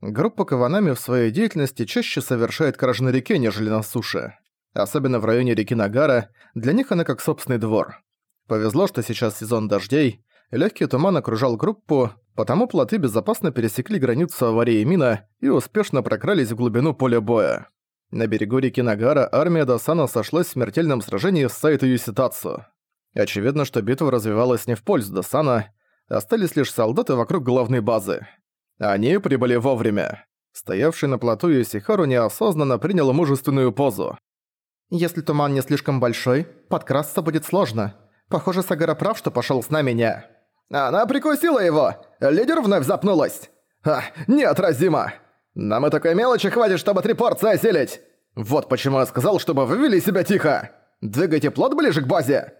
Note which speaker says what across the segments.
Speaker 1: Группа Каванами в своей деятельности чаще совершает кражи на реке, нежели на суше. Особенно в районе реки Нагара, для них она как собственный двор. Повезло, что сейчас сезон дождей, легкий туман окружал группу, потому плоты безопасно пересекли границу аварии мина и успешно прокрались в глубину поля боя. На берегу реки Нагара армия Досана сошлась в смертельном сражении с Сайто Юситацу. Очевидно, что битва развивалась не в пользу Досана, остались лишь солдаты вокруг главной базы. Они прибыли вовремя. Стоявший на плоту Юсихару неосознанно принял мужественную позу.
Speaker 2: «Если туман не слишком большой, подкрасться будет сложно. Похоже, Сагара прав, что пошёл с нами не...»
Speaker 3: «Она прикусила его! Лидер вновь запнулась! А, неотразимо! Нам и такой мелочи хватит, чтобы три порции осилить! Вот почему я сказал, чтобы вы вели себя тихо! Двигайте плот ближе к базе!»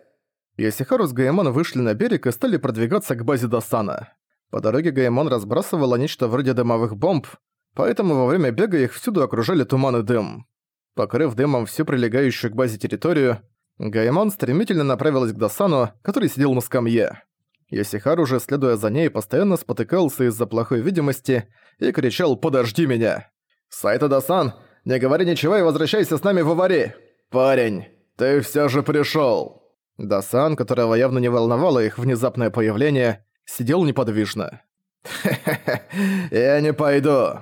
Speaker 1: Йосихару с Гаэмон вышли на берег и стали продвигаться к базе Досана. По дороге Гаэмон разбрасывала нечто вроде дымовых бомб, поэтому во время бега их всюду окружали туман и дым. Покрыв дымом всю прилегающую к базе территорию, Гаэмон стремительно направилась к Досану, который сидел на скамье. Йосихару уже, следуя за ней, постоянно спотыкался из-за плохой видимости и кричал «Подожди меня!»
Speaker 3: «Сайта Досан, не говори ничего и возвращайся с нами в авари! Парень, ты всё же пришёл!»
Speaker 1: Дасан, которого явно не волновало их внезапное появление, сидел неподвижно.
Speaker 3: «Хе-хе-хе, я не пойду!»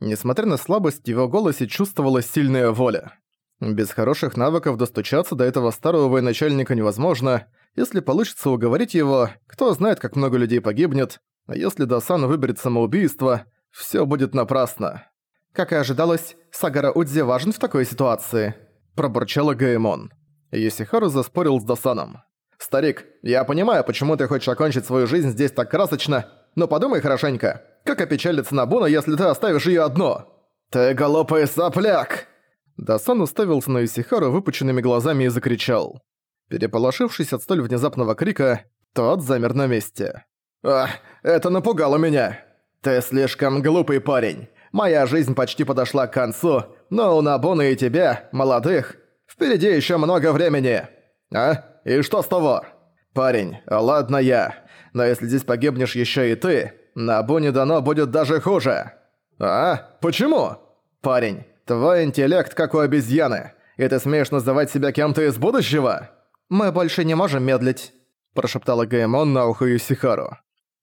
Speaker 1: Несмотря на слабость, в его голосе чувствовалась сильная воля. Без хороших навыков достучаться до этого старого военачальника невозможно. Если получится уговорить его, кто знает, как много людей погибнет, а если Дасан выберет самоубийство, всё будет напрасно.
Speaker 2: Как и ожидалось, Сагара Удзи важен в такой ситуации,
Speaker 1: пробурчала Гаэмон. Йосихару заспорил с Досаном.
Speaker 3: «Старик, я понимаю, почему ты хочешь окончить свою жизнь здесь так красочно, но подумай хорошенько, как опечалится Набуна, если ты оставишь её одно?» «Ты голопый сопляк!»
Speaker 1: Дасан уставился на Йосихару выпученными глазами и закричал. Переполошившись от столь внезапного крика, тот замер на месте.
Speaker 3: «Ах, это напугало меня! Ты слишком глупый парень. Моя жизнь почти подошла к концу, но у Набуна и тебя, молодых, Впереди еще много времени. А? И что с того? Парень, ладно я. Но если здесь погибнешь еще и ты, на Буне дано будет даже хуже. А? Почему? Парень, твой интеллект как у обезьяны. И ты смеешь называть себя кем-то из будущего?
Speaker 2: Мы больше не можем медлить,
Speaker 1: прошептала Гаймон на ухо Юсихару.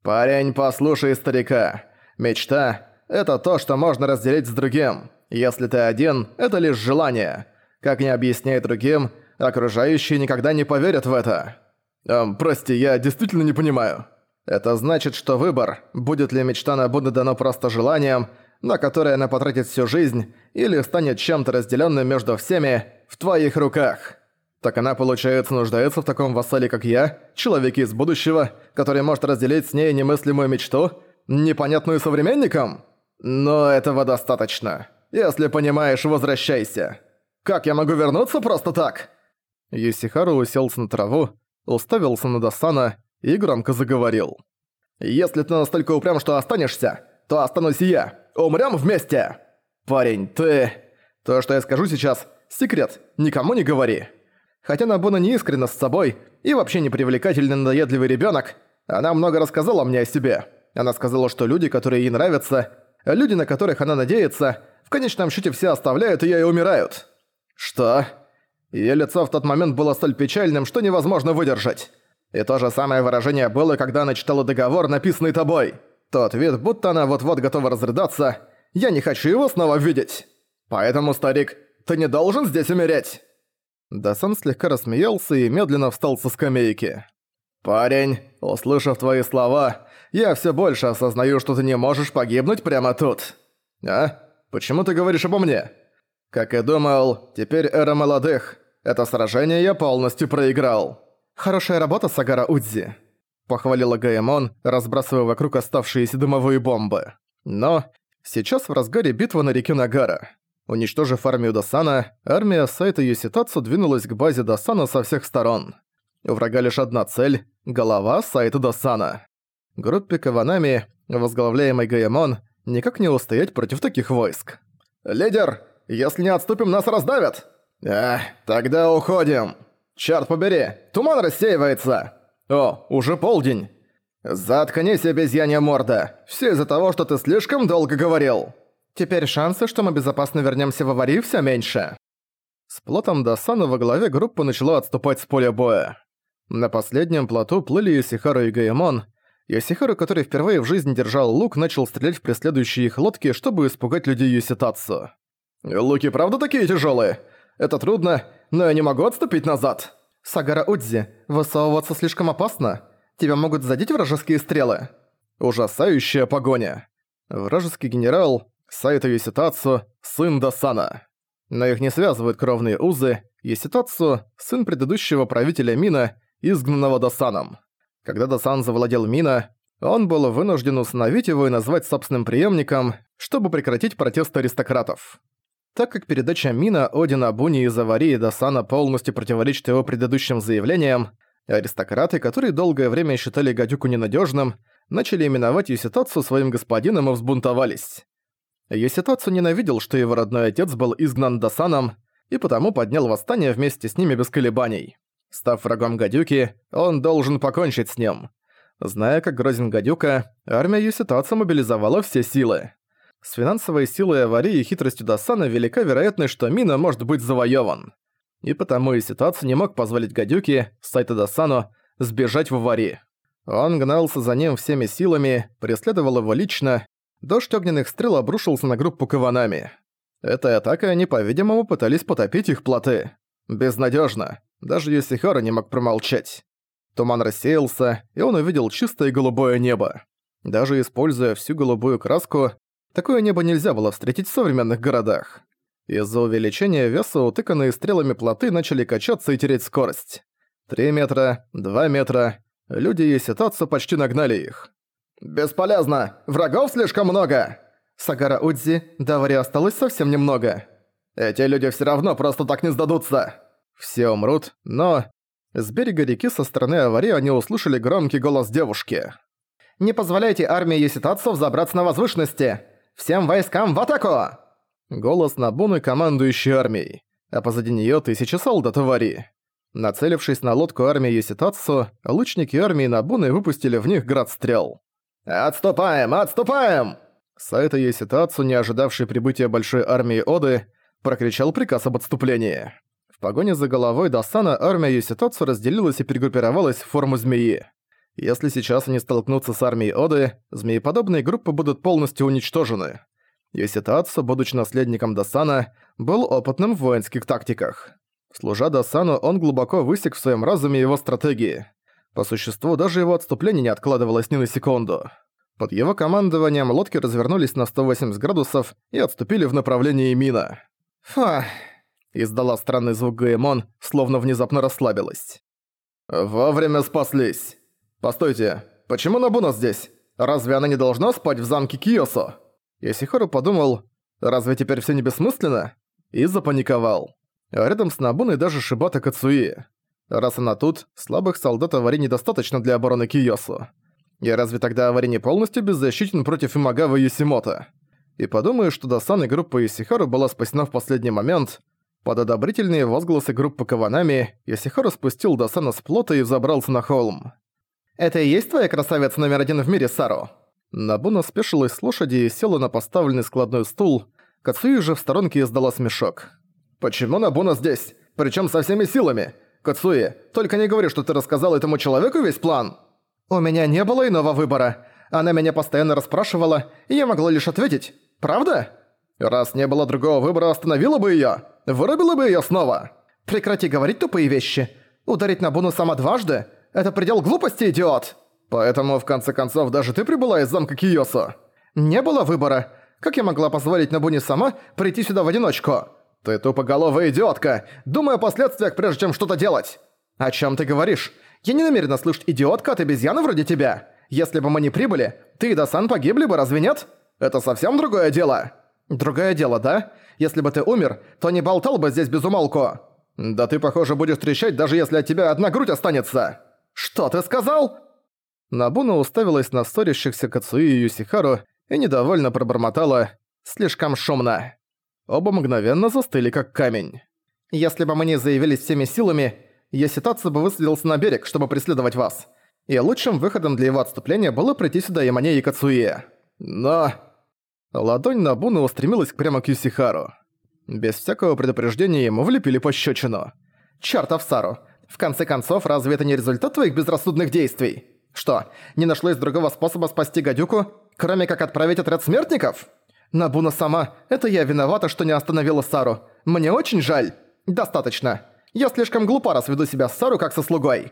Speaker 3: Парень, послушай старика. Мечта — это то, что можно разделить с другим. Если ты один, это лишь желание. Как не объясняй другим, окружающие никогда не поверят в это. Эм, прости, я действительно не понимаю. Это значит, что выбор, будет ли мечта на Будда дано просто желанием, на которое она потратит всю жизнь, или станет чем-то разделенным между всеми, в твоих руках. Так она, получается, нуждается в таком вассале, как я, человеке из будущего, который может разделить с ней немыслимую мечту, непонятную современникам? Но этого достаточно. Если понимаешь, возвращайся. Как я могу вернуться просто так?»
Speaker 1: Юсихару уселся на траву, уставился на Досана и громко заговорил.
Speaker 3: «Если ты настолько упрям, что останешься, то останусь и я. Умрём вместе!» «Парень, ты...» «То, что я скажу сейчас, секрет, никому не говори». Хотя Набуна не искренна с собой и вообще не привлекательный надоедливый ребёнок, она много рассказала мне о себе. Она сказала, что люди, которые ей нравятся, люди, на которых она надеется, в конечном счете все оставляют её и умирают. «Что?» Её лицо в тот момент было столь печальным, что невозможно выдержать. И то же самое выражение было, когда она читала договор, написанный тобой. Тот вид, будто она вот-вот готова разрыдаться. Я не хочу его снова видеть. Поэтому, старик, ты не должен здесь умереть.
Speaker 1: Дасан слегка рассмеялся и медленно встал со скамейки.
Speaker 3: «Парень, услышав твои слова, я всё больше осознаю, что ты не можешь погибнуть прямо тут. А? Почему ты говоришь обо мне?» Как и думал, теперь эра молодых. Это сражение я полностью проиграл.
Speaker 2: Хорошая работа, Сагара Удзи.
Speaker 1: Похвалила Гаэмон, разбрасывая вокруг оставшиеся дымовые бомбы. Но сейчас в разгаре битва на реке Нагара. Уничтожив армию Досана, армия Сайта Юситацу двинулась к базе Досана со всех сторон. У врага лишь одна цель — голова Сайта Досана. Группе Каванами, возглавляемой Гаэмон, никак не устоять против таких войск.
Speaker 3: «Лидер, если не отступим, нас раздавят!» «Эх, тогда уходим!» «Чёрт побери, туман рассеивается!» «О, уже полдень!» «Заткнись, обезьянья морда! Все из-за того, что ты слишком долго говорил!»
Speaker 2: «Теперь шансы, что мы безопасно вернемся в аварию, все меньше».
Speaker 1: С плотом Досана во главе группа начала отступать с поля боя. На последнем плоту плыли Йосихару и Гаэмон. Йосихару, который впервые в жизни держал лук, начал стрелять в преследующие их лодки, чтобы испугать людей Юситацу.
Speaker 3: «Луки правда такие тяжелые? Это трудно, но я не могу отступить назад!»
Speaker 2: «Сагара Удзи, высовываться слишком опасно. Тебя могут задеть вражеские стрелы».
Speaker 1: Ужасающая погоня. Вражеский генерал Сайта Юситацу, сын Досана. Но их не связывают кровные узы. Юситацу – сын предыдущего правителя Мина, изгнанного Досаном. Когда Досан завладел Мина, он был вынужден установить его и назвать собственным преемником, чтобы прекратить протесты аристократов. Так как передача Мина Одина Буни из Аварии Досана полностью противоречит его предыдущим заявлениям, аристократы, которые долгое время считали гадюку ненадежным, начали именовать Юситацу своим господином и взбунтовались. Юситацу ненавидел, что его родной отец был изгнан Досаном, и потому поднял восстание вместе с ними без колебаний. Став врагом гадюки, он должен покончить с ним. Зная, как грозен гадюка, армия Юситацу мобилизовала все силы. С финансовой силой аварии и хитростью Досана велика вероятность, что Мина может быть завоеван. И потому и ситуацию не мог позволить гадюке, Сайта Досану, сбежать в аварии. Он гнался за ним всеми силами, преследовал его лично, дождь огненных стрел обрушился на группу Каванами. Этой атакой они, по-видимому, пытались потопить их плоты. Безнадежно. Даже Йосихара не мог промолчать. Туман рассеялся, и он увидел чистое голубое небо. Даже используя всю голубую краску, Такое небо нельзя было встретить в современных городах. Из-за увеличения веса утыканные стрелами плоты начали качаться и терять скорость. Три метра, два метра. Люди и ситуацию почти нагнали их.
Speaker 3: «Бесполезно! Врагов слишком много!»
Speaker 2: Сагара Удзи, до осталось совсем немного.
Speaker 3: «Эти люди все равно просто так не сдадутся!»
Speaker 1: Все умрут, но... С берега реки со стороны аварии они услышали громкий голос девушки.
Speaker 2: «Не позволяйте армии Еситацу взобраться на возвышенности! Всем войскам в атаку!»
Speaker 1: Голос Набуны, командующий армией, а позади неё тысячи солдат аварии. Нацелившись на лодку армии Юситацу, лучники армии Набуны выпустили в них град стрел.
Speaker 3: «Отступаем! Отступаем!»
Speaker 1: Сайта Юситацу, не ожидавший прибытия большой армии Оды, прокричал приказ об отступлении. В погоне за головой Досана армия Юситацу разделилась и перегруппировалась в форму змеи. Если сейчас они столкнутся с армией Оды, змееподобные группы будут полностью уничтожены. Йоситацу, будучи наследником Досана, был опытным в воинских тактиках. Служа Досану, он глубоко высек в своем разуме его стратегии. По существу, даже его отступление не откладывалось ни на секунду. Под его командованием лодки развернулись на 180 градусов и отступили в направлении Мина.
Speaker 2: «Фа!»
Speaker 1: – издала странный звук Гаэмон, словно внезапно расслабилась.
Speaker 3: «Вовремя спаслись!» «Постойте, почему Набуна здесь? Разве она не должна спать в замке Киосо?»
Speaker 1: Ясихару подумал, разве теперь все не бессмысленно? И запаниковал. Рядом с Набуной даже Шибата Кацуи. Раз она тут, слабых солдат Авари недостаточно для обороны Киосу. И разве тогда Авари не полностью беззащитен против Имагавы Юсимота? И подумаю, что Дасан и группа Исихару была спасена в последний момент. Под одобрительные возгласы группы Каванами, Исихару спустил Дасана с плота и взобрался на холм.
Speaker 2: «Это и есть твоя красавица номер один в мире, Сару?»
Speaker 1: Набуна спешилась с лошади и села на поставленный складной стул. Кацуи же в сторонке издала смешок.
Speaker 3: «Почему Набуна здесь? Причем со всеми силами? Кацуи, только не говори, что ты рассказал этому человеку весь план!»
Speaker 2: «У меня не было иного выбора. Она меня постоянно расспрашивала, и я могла лишь ответить. Правда?»
Speaker 3: «Раз не было другого выбора, остановила бы её. Вырубила бы её снова!»
Speaker 2: «Прекрати говорить тупые вещи. Ударить Набуну сама дважды? Это предел глупости, идиот!»
Speaker 3: «Поэтому, в конце концов, даже ты прибыла из замка Киосо?»
Speaker 2: «Не было выбора. Как я могла позволить Набуне сама прийти сюда в одиночку?»
Speaker 3: «Ты тупоголовая идиотка! Думай о последствиях, прежде чем что-то делать!»
Speaker 2: «О чем ты говоришь? Я не намерена слышать идиотка от обезьяны вроде тебя. Если бы мы не прибыли, ты и Дасан погибли бы, разве нет?
Speaker 3: Это совсем другое дело!»
Speaker 2: «Другое дело, да? Если бы ты умер, то не болтал бы здесь без умолку!»
Speaker 3: «Да ты, похоже, будешь трещать, даже если от тебя одна грудь останется!»
Speaker 2: «Что ты сказал?»
Speaker 1: Набуна уставилась на ссорящихся Кацуи и Юсихару и недовольно пробормотала «слишком шумно». Оба мгновенно застыли как камень.
Speaker 2: «Если бы мы не заявились всеми силами, Яситацу бы высадился на берег, чтобы преследовать вас. и лучшим выходом для его отступления было прийти сюда Ямане и Кацуе. Но...
Speaker 1: Ладонь Набуны устремилась прямо к Юсихару. Без всякого предупреждения ему влепили пощечину.
Speaker 2: «Чёртов Сару! В конце концов, разве это не результат твоих безрассудных действий? Что, не нашлось другого способа спасти гадюку, кроме как отправить отряд смертников? Набуна сама, это я виновата, что не остановила Сару. Мне очень жаль. Достаточно. Я слишком глупо раз веду себя с Сару как со слугой».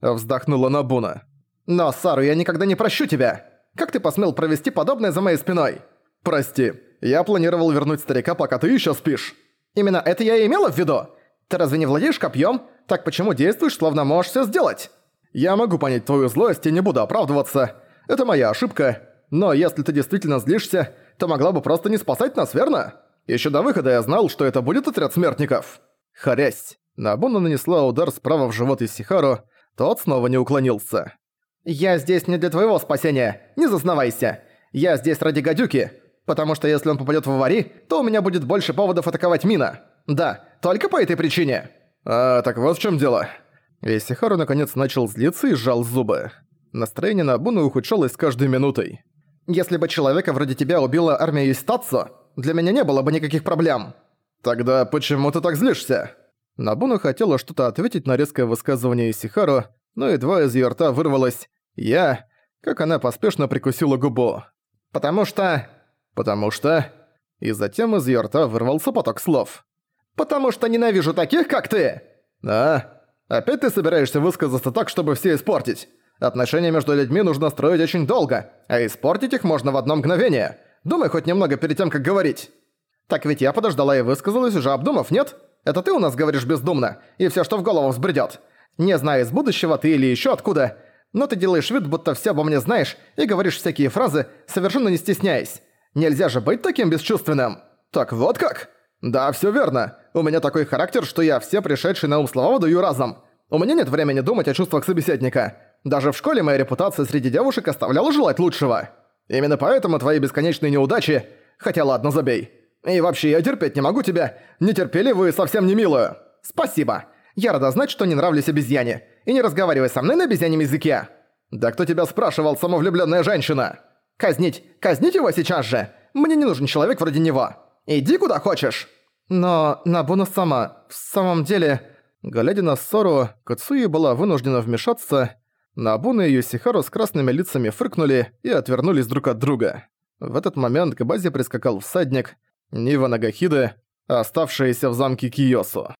Speaker 1: Вздохнула Набуна.
Speaker 2: «Но, Сару, я никогда не прощу тебя. Как ты посмел провести подобное за моей спиной?»
Speaker 1: «Прости, я планировал вернуть старика, пока ты еще спишь».
Speaker 2: «Именно это я и имела в виду. Ты разве не владеешь копьем? Так почему действуешь, словно можешь все сделать?»
Speaker 1: «Я могу понять твою злость и не буду оправдываться. Это моя ошибка. Но если ты действительно злишься, то могла бы просто не спасать нас, верно? Еще до выхода я знал, что это будет отряд смертников». Харясь. Набуна нанесла удар справа в живот Исихару, тот снова не уклонился.
Speaker 2: «Я здесь не для твоего спасения, не зазнавайся. Я здесь ради гадюки, потому что если он попадет в авари, то у меня будет больше поводов атаковать Мина. Да, только по этой причине».
Speaker 1: «А, так вот в чем дело». Исихару наконец начал злиться и сжал зубы. Настроение на Набуны ухудшалось с каждой минутой.
Speaker 2: «Если бы человека вроде тебя убила армия Юстацу, для меня не было бы никаких проблем».
Speaker 1: «Тогда почему ты так злишься?» Набуна хотела что-то ответить на резкое высказывание Исихару, но едва из её рта вырвалось «Я», как она поспешно прикусила губу.
Speaker 2: «Потому что...»
Speaker 1: «Потому что...» И затем из её рта вырвался поток слов.
Speaker 2: «Потому что ненавижу таких, как ты!»
Speaker 1: «А? Опять ты собираешься высказаться так, чтобы все испортить? Отношения между людьми нужно строить очень долго, а испортить их можно в одно мгновение. Думай хоть немного перед тем, как говорить».
Speaker 2: «Так ведь я подождала и высказалась, уже обдумав, нет? Это ты у нас говоришь бездумно, и всё, что в голову взбредёт. Не знаю, из будущего ты или ещё откуда, но ты делаешь вид, будто всё обо мне знаешь, и говоришь всякие фразы, совершенно не стесняясь. Нельзя же быть таким бесчувственным.
Speaker 1: Так вот как? Да, всё верно. У меня такой характер, что я все пришедшие на ум слова выдаю разом. У меня нет времени думать о чувствах собеседника. Даже в школе моя репутация среди девушек оставляла желать лучшего. Именно поэтому твои бесконечные неудачи... Хотя ладно, забей. И вообще, я терпеть не могу тебя. Нетерпеливую и совсем не милую.
Speaker 2: Спасибо. Я рада знать, что не нравлюсь обезьяне. И не разговаривай со мной на обезьянем языке.
Speaker 1: Да кто тебя спрашивал, самовлюбленная женщина?
Speaker 2: Казнить. Казнить его сейчас же. Мне не нужен человек вроде него. Иди куда хочешь.
Speaker 1: Но Набуна сама, в самом деле... Глядя на ссору, Кацуи была вынуждена вмешаться. Набуна и Юсихару с красными лицами фыркнули и отвернулись друг от друга. В этот момент к базе прискакал всадник, Нива Нагахиды, оставшаяся в замке Киосу.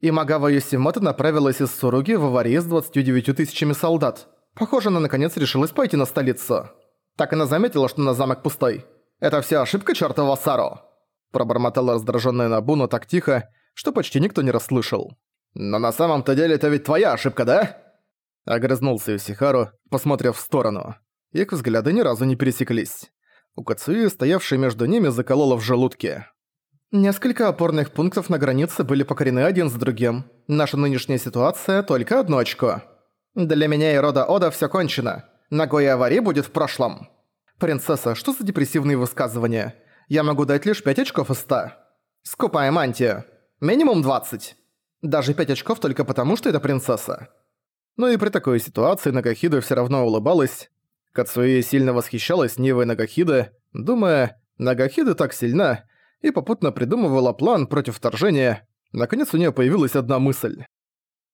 Speaker 2: Имагава Юсимото направилась из Суруги в аварии с 29 тысячами солдат. Похоже, она наконец решилась пойти на столицу. Так она заметила, что на замок пустой. Это вся ошибка чертова Саро.
Speaker 1: Пробормотала раздраженная Набуна так тихо, что почти никто не расслышал.
Speaker 2: «Но на самом-то деле это ведь твоя ошибка, да?»
Speaker 1: Огрызнулся Исихару, посмотрев в сторону. Их взгляды ни разу не пересеклись. У Кацуи, стоявшей между ними, заколола в желудке.
Speaker 2: Несколько опорных пунктов на границе были покорены один за другим. Наша нынешняя ситуация – только одно очко. Для меня и рода Ода все кончено. Нагоя Авари будет в прошлом. Принцесса, что за депрессивные высказывания? Я могу дать лишь 5 очков из 100. Скупая мантия. Минимум 20. Даже 5 очков только потому, что это принцесса.
Speaker 1: Но и при такой ситуации Нагахида все равно улыбалась. Кацуи сильно восхищалась Нивой Нагахида, думая, Нагахида так сильна, и попутно придумывала план против вторжения. Наконец у нее появилась одна мысль.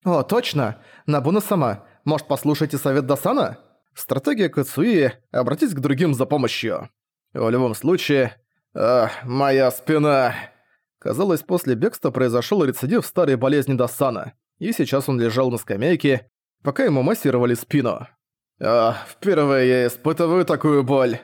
Speaker 2: «О, точно! Набуна сама. Может, послушайте совет Дасана?»
Speaker 1: Стратегия Кацуи – обратись к другим за помощью. В любом случае, «Ах, моя спина!» Казалось, после бегства произошёл рецидив старой болезни Досана, и сейчас он лежал на скамейке, пока ему массировали спину. «Ах, впервые я испытываю такую боль.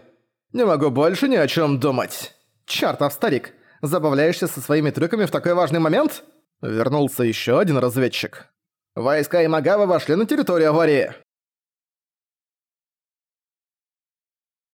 Speaker 1: Не могу больше ни о чём думать».
Speaker 2: «Чёртов старик, забавляешься со своими трюками в такой важный момент?»
Speaker 1: Вернулся ещё один разведчик.
Speaker 2: «Войска Имагавы вошли на территорию аварии».